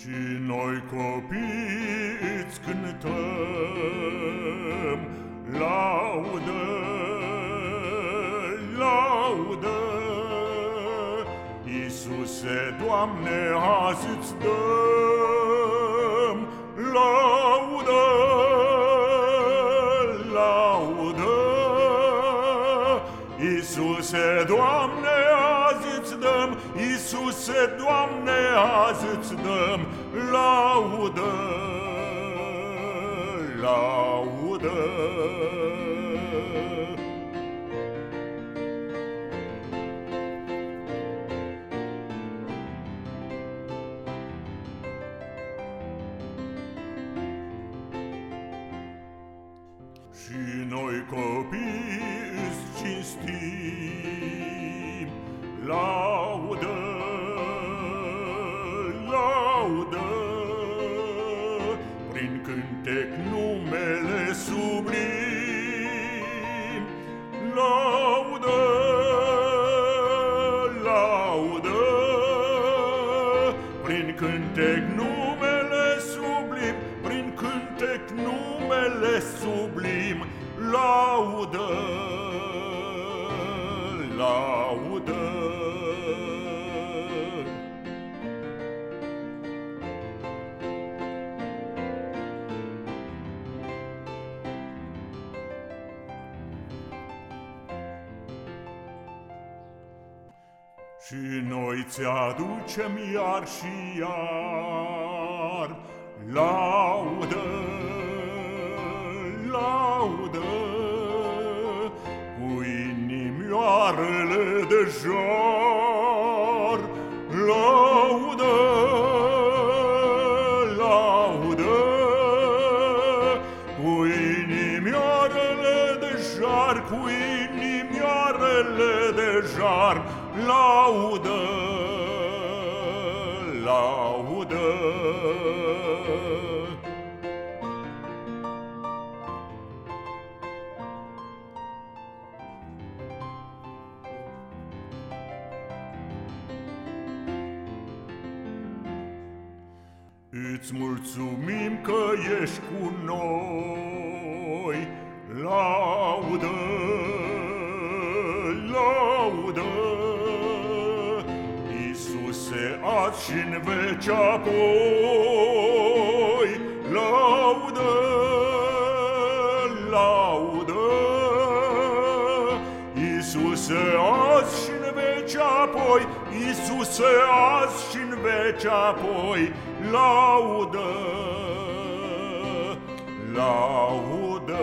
Și noi copiți îți cântăm Laudă, laudă. Iisuse, Doamne, azi îți dăm Laudă, laudă. Iisuse, Doamne, azi îți dăm Iisuse, Doamne, azi îți dăm laudă, laudă. Și noi copii îți cinstim Laudă, laudă Prin cântec numele sublim. Laudă, laudă Prin cântec numele sublim Prin cântec numele sublim. Laudă, laudă Și noi ți-aducem iar și iar. Laudă, laudă Cu inimioarele de jar Laudă, laudă Cu inimioarele de jar Cu inimioarele de jar Laudă, laudă. Îți mulțumim că ești cu noi. Laudă, laudă azi și în veci apoi. Laudă, laudă. Iisuse azi și în veci apoi. Iisuse azi și în veci apoi. Laudă, laudă